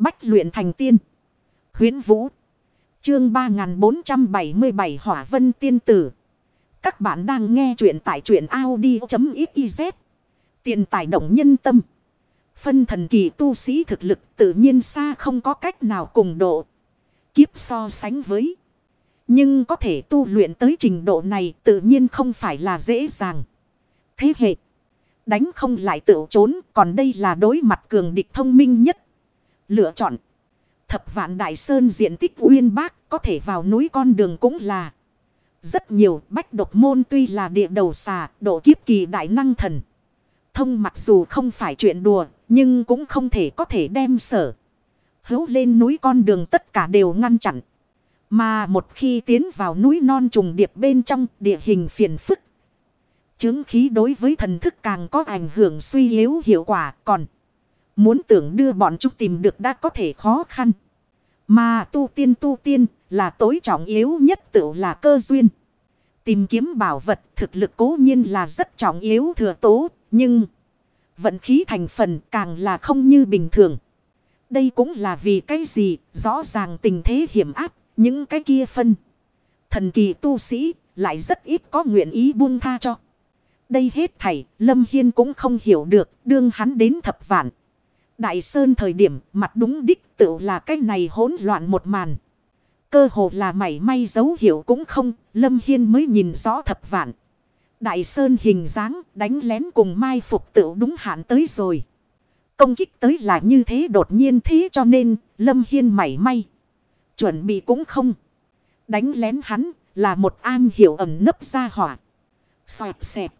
Bách luyện thành tiên. Huyến Vũ. Chương 3477 Hỏa Vân Tiên Tử. Các bạn đang nghe truyện tại truyện Audi.xyz. Tiền tài động nhân tâm. Phân thần kỳ tu sĩ thực lực tự nhiên xa không có cách nào cùng độ. Kiếp so sánh với. Nhưng có thể tu luyện tới trình độ này tự nhiên không phải là dễ dàng. Thế hệ. Đánh không lại tự trốn, còn đây là đối mặt cường địch thông minh nhất. Lựa chọn. Thập vạn đại sơn diện tích uyên bác có thể vào núi con đường cũng là. Rất nhiều bách độc môn tuy là địa đầu xà, độ kiếp kỳ đại năng thần. Thông mặc dù không phải chuyện đùa, nhưng cũng không thể có thể đem sở. Hữu lên núi con đường tất cả đều ngăn chặn. Mà một khi tiến vào núi non trùng điệp bên trong, địa hình phiền phức. Chứng khí đối với thần thức càng có ảnh hưởng suy yếu hiệu quả, còn. Muốn tưởng đưa bọn chúng tìm được đã có thể khó khăn. Mà tu tiên tu tiên là tối trọng yếu nhất tự là cơ duyên. Tìm kiếm bảo vật thực lực cố nhiên là rất trọng yếu thừa tố. Nhưng vận khí thành phần càng là không như bình thường. Đây cũng là vì cái gì rõ ràng tình thế hiểm áp những cái kia phân. Thần kỳ tu sĩ lại rất ít có nguyện ý buông tha cho. Đây hết thảy Lâm Hiên cũng không hiểu được, đương hắn đến thập vạn. Đại Sơn thời điểm mặt đúng đích tự là cái này hỗn loạn một màn. Cơ hồ là mảy may dấu hiệu cũng không, Lâm Hiên mới nhìn rõ thập vạn. Đại Sơn hình dáng đánh lén cùng mai phục tự đúng hạn tới rồi. Công kích tới là như thế đột nhiên thế cho nên Lâm Hiên mảy may. Chuẩn bị cũng không. Đánh lén hắn là một an hiểu ẩm nấp ra hỏa. Xoẹt xẹt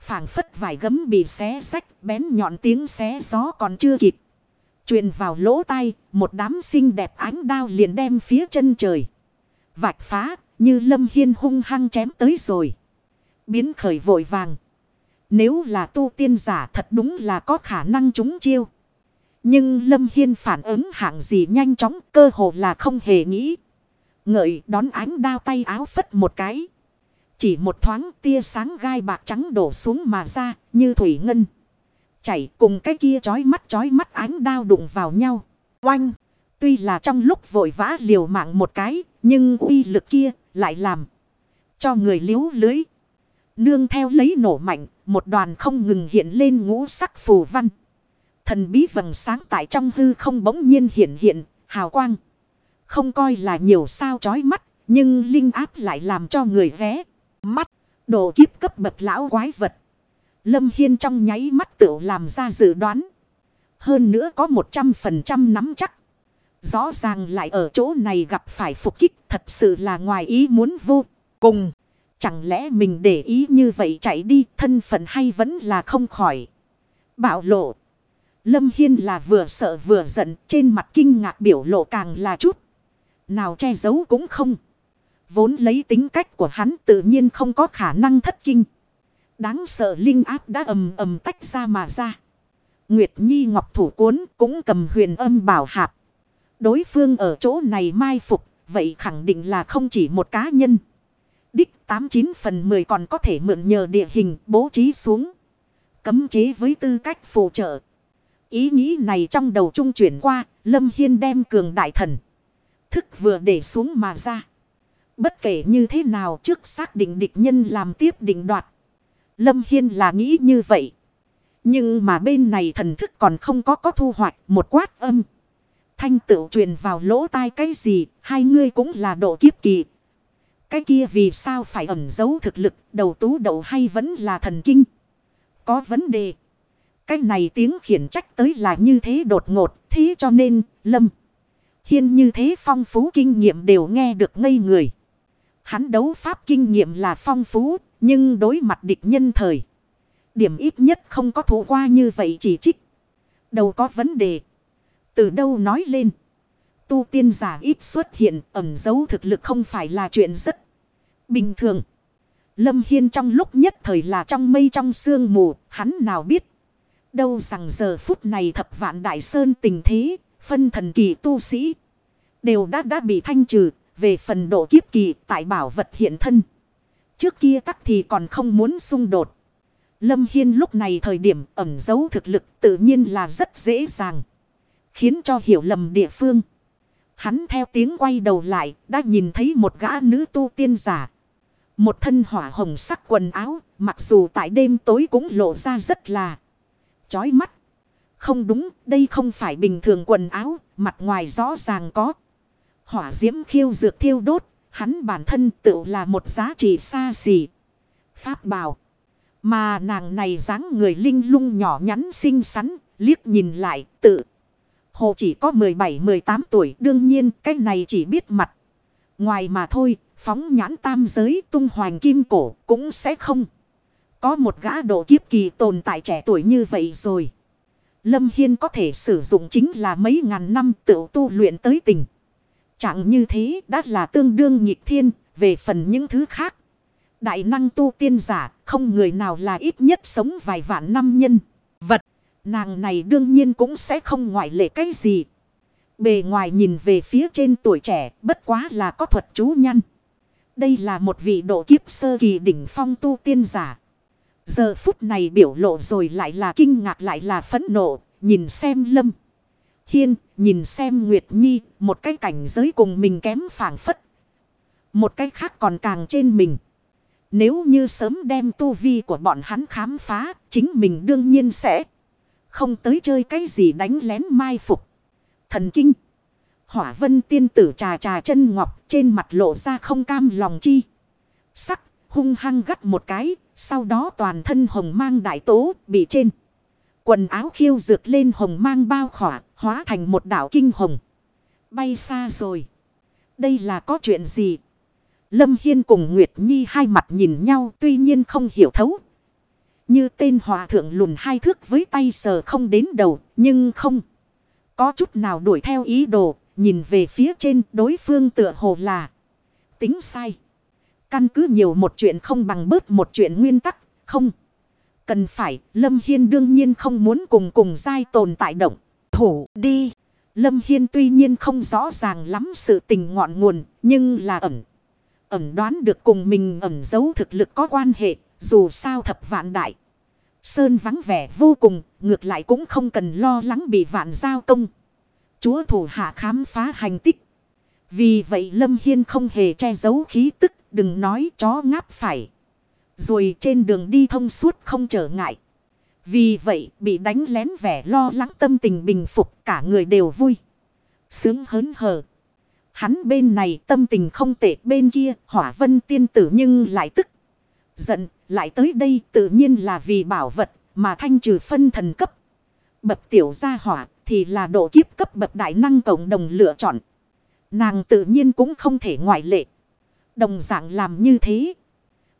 phảng phất vài gấm bị xé sách bén nhọn tiếng xé gió còn chưa kịp. Truyền vào lỗ tai, một đám xinh đẹp ánh đao liền đem phía chân trời. Vạch phá, như lâm hiên hung hăng chém tới rồi. Biến khởi vội vàng. Nếu là tu tiên giả thật đúng là có khả năng trúng chiêu. Nhưng lâm hiên phản ứng hạng gì nhanh chóng cơ hồ là không hề nghĩ. Ngợi đón ánh đao tay áo phất một cái. Chỉ một thoáng tia sáng gai bạc trắng đổ xuống mà ra như thủy ngân. Chảy cùng cái kia chói mắt chói mắt ánh đao đụng vào nhau. Oanh! Tuy là trong lúc vội vã liều mạng một cái, nhưng uy lực kia lại làm cho người liếu lưới. Nương theo lấy nổ mạnh, một đoàn không ngừng hiện lên ngũ sắc phù văn. Thần bí vầng sáng tại trong hư không bỗng nhiên hiện hiện, hào quang. Không coi là nhiều sao chói mắt, nhưng linh áp lại làm cho người vé mắt, độ kiếp cấp bậc lão quái vật. Lâm Hiên trong nháy mắt tự làm ra dự đoán. Hơn nữa có 100% nắm chắc. Rõ ràng lại ở chỗ này gặp phải phục kích thật sự là ngoài ý muốn vô cùng. Chẳng lẽ mình để ý như vậy chạy đi thân phận hay vẫn là không khỏi. Bảo lộ. Lâm Hiên là vừa sợ vừa giận trên mặt kinh ngạc biểu lộ càng là chút. Nào che giấu cũng không. Vốn lấy tính cách của hắn tự nhiên không có khả năng thất kinh. Đáng sợ linh áp đã ầm ầm tách ra mà ra. Nguyệt Nhi Ngọc Thủ Cuốn cũng cầm huyền âm bảo hạp. Đối phương ở chỗ này mai phục, vậy khẳng định là không chỉ một cá nhân. Đích 89 phần 10 còn có thể mượn nhờ địa hình bố trí xuống. Cấm chế với tư cách phù trợ. Ý nghĩ này trong đầu trung chuyển qua, Lâm Hiên đem cường đại thần. Thức vừa để xuống mà ra. Bất kể như thế nào trước xác định địch nhân làm tiếp định đoạt. Lâm Hiên là nghĩ như vậy. Nhưng mà bên này thần thức còn không có có thu hoạch một quát âm. Thanh tựu truyền vào lỗ tai cái gì, hai ngươi cũng là độ kiếp kỳ. Cái kia vì sao phải ẩn giấu thực lực, đầu tú đầu hay vẫn là thần kinh? Có vấn đề. Cái này tiếng khiển trách tới là như thế đột ngột, thế cho nên, Lâm. Hiên như thế phong phú kinh nghiệm đều nghe được ngây người. Hắn đấu pháp kinh nghiệm là phong phú, nhưng đối mặt địch nhân thời. Điểm ít nhất không có thủ qua như vậy chỉ trích. Đâu có vấn đề. Từ đâu nói lên. Tu tiên giả ít xuất hiện ẩn dấu thực lực không phải là chuyện rất bình thường. Lâm Hiên trong lúc nhất thời là trong mây trong sương mù, hắn nào biết. Đâu rằng giờ phút này thập vạn đại sơn tình thế, phân thần kỳ tu sĩ. Đều đã đã bị thanh trừ, về phần độ kiếp kỳ tại bảo vật hiện thân. Trước kia tắc thì còn không muốn xung đột. Lâm Hiên lúc này thời điểm ẩn giấu thực lực tự nhiên là rất dễ dàng. khiến cho hiểu lầm địa phương. Hắn theo tiếng quay đầu lại, đã nhìn thấy một gã nữ tu tiên giả. Một thân hỏa hồng sắc quần áo, mặc dù tại đêm tối cũng lộ ra rất là chói mắt. Không đúng, đây không phải bình thường quần áo, mặt ngoài rõ ràng có. Hỏa diễm khiêu dược thiêu đốt, hắn bản thân tự là một giá trị xa xỉ. Pháp bảo Mà nàng này dáng người linh lung nhỏ nhắn xinh xắn, liếc nhìn lại, tự. Hồ chỉ có 17-18 tuổi, đương nhiên cái này chỉ biết mặt. Ngoài mà thôi, phóng nhãn tam giới tung hoành kim cổ cũng sẽ không. Có một gã độ kiếp kỳ tồn tại trẻ tuổi như vậy rồi. Lâm Hiên có thể sử dụng chính là mấy ngàn năm tự tu luyện tới tình. Chẳng như thế đã là tương đương nhịp thiên về phần những thứ khác. Đại năng tu tiên giả không người nào là ít nhất sống vài vạn năm nhân. Vật nàng này đương nhiên cũng sẽ không ngoại lệ cái gì. Bề ngoài nhìn về phía trên tuổi trẻ bất quá là có thuật chú nhăn. Đây là một vị độ kiếp sơ kỳ đỉnh phong tu tiên giả. Giờ phút này biểu lộ rồi lại là kinh ngạc lại là phẫn nộ, nhìn xem lâm. Hiên, nhìn xem Nguyệt Nhi, một cái cảnh giới cùng mình kém phản phất. Một cái khác còn càng trên mình. Nếu như sớm đem tu vi của bọn hắn khám phá, chính mình đương nhiên sẽ không tới chơi cái gì đánh lén mai phục. Thần kinh. Hỏa vân tiên tử trà trà chân ngọc trên mặt lộ ra không cam lòng chi. Sắc hung hăng gắt một cái, sau đó toàn thân hồng mang đại tố bị trên. Quần áo khiêu dược lên hồng mang bao khỏa, hóa thành một đảo kinh hồng. Bay xa rồi. Đây là có chuyện gì? Lâm Hiên cùng Nguyệt Nhi hai mặt nhìn nhau tuy nhiên không hiểu thấu. Như tên hòa thượng lùn hai thước với tay sờ không đến đầu, nhưng không. Có chút nào đuổi theo ý đồ, nhìn về phía trên đối phương tựa hồ là tính sai. Căn cứ nhiều một chuyện không bằng bớt một chuyện nguyên tắc, không. Cần phải, Lâm Hiên đương nhiên không muốn cùng cùng giai tồn tại động. Thủ đi. Lâm Hiên tuy nhiên không rõ ràng lắm sự tình ngọn nguồn, nhưng là ẩn. Ẩn đoán được cùng mình ẩn giấu thực lực có quan hệ, dù sao thập vạn đại. Sơn vắng vẻ vô cùng, ngược lại cũng không cần lo lắng bị vạn giao công. Chúa thủ hạ khám phá hành tích. Vì vậy Lâm Hiên không hề che giấu khí tức, đừng nói chó ngáp phải. Rồi trên đường đi thông suốt không trở ngại. Vì vậy, bị đánh lén vẻ lo lắng tâm tình bình phục, cả người đều vui. Sướng hớn hở. Hắn bên này tâm tình không tệ, bên kia hỏa vân tiên tử nhưng lại tức. Giận, lại tới đây tự nhiên là vì bảo vật, mà thanh trừ phân thần cấp. Bậc tiểu gia hỏa thì là độ kiếp cấp bậc đại năng cộng đồng lựa chọn. Nàng tự nhiên cũng không thể ngoại lệ. Đồng dạng làm như thế.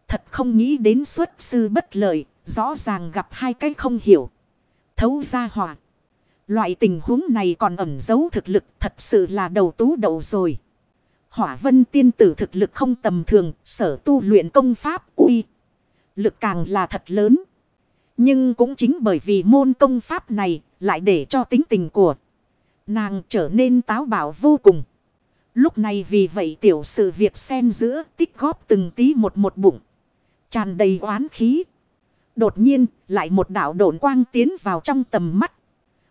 Thật không nghĩ đến xuất sư bất lợi, rõ ràng gặp hai cái không hiểu. Thấu gia hỏa. Loại tình huống này còn ẩn giấu thực lực thật sự là đầu tú đầu rồi. Hỏa vân tiên tử thực lực không tầm thường, sở tu luyện công pháp uy. Lực càng là thật lớn. Nhưng cũng chính bởi vì môn công pháp này lại để cho tính tình của nàng trở nên táo bạo vô cùng. Lúc này vì vậy tiểu sự việc xen giữa tích góp từng tí một một bụng. Tràn đầy oán khí. Đột nhiên, lại một đạo độn quang tiến vào trong tầm mắt.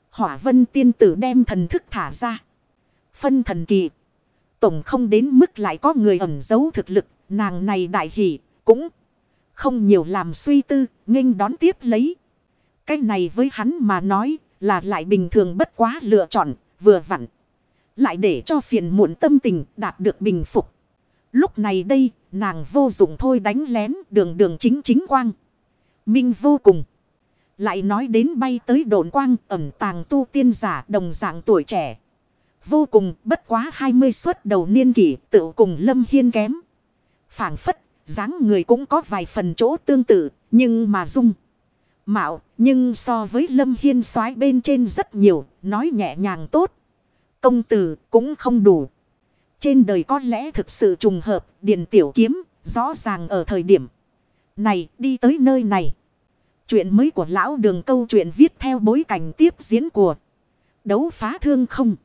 Hỏa vân tiên tử đem thần thức thả ra. Phân thần kỳ. Tổng không đến mức lại có người ẩn giấu thực lực. Nàng này đại hỷ, cũng không nhiều làm suy tư. nghênh đón tiếp lấy. Cái này với hắn mà nói là lại bình thường bất quá lựa chọn, vừa vặn. Lại để cho phiền muộn tâm tình đạt được bình phục. Lúc này đây nàng vô dụng thôi đánh lén đường đường chính chính quang. Minh vô cùng. Lại nói đến bay tới đồn quang ẩm tàng tu tiên giả đồng dạng tuổi trẻ. Vô cùng bất quá 20 suất đầu niên kỷ tự cùng lâm hiên kém. phảng phất, dáng người cũng có vài phần chỗ tương tự, nhưng mà dung. Mạo, nhưng so với lâm hiên soái bên trên rất nhiều, nói nhẹ nhàng tốt. Công tử cũng không đủ. Trên đời có lẽ thực sự trùng hợp, Điền tiểu kiếm, rõ ràng ở thời điểm này đi tới nơi này. Chuyện mới của lão đường câu chuyện viết theo bối cảnh tiếp diễn của đấu phá thương không.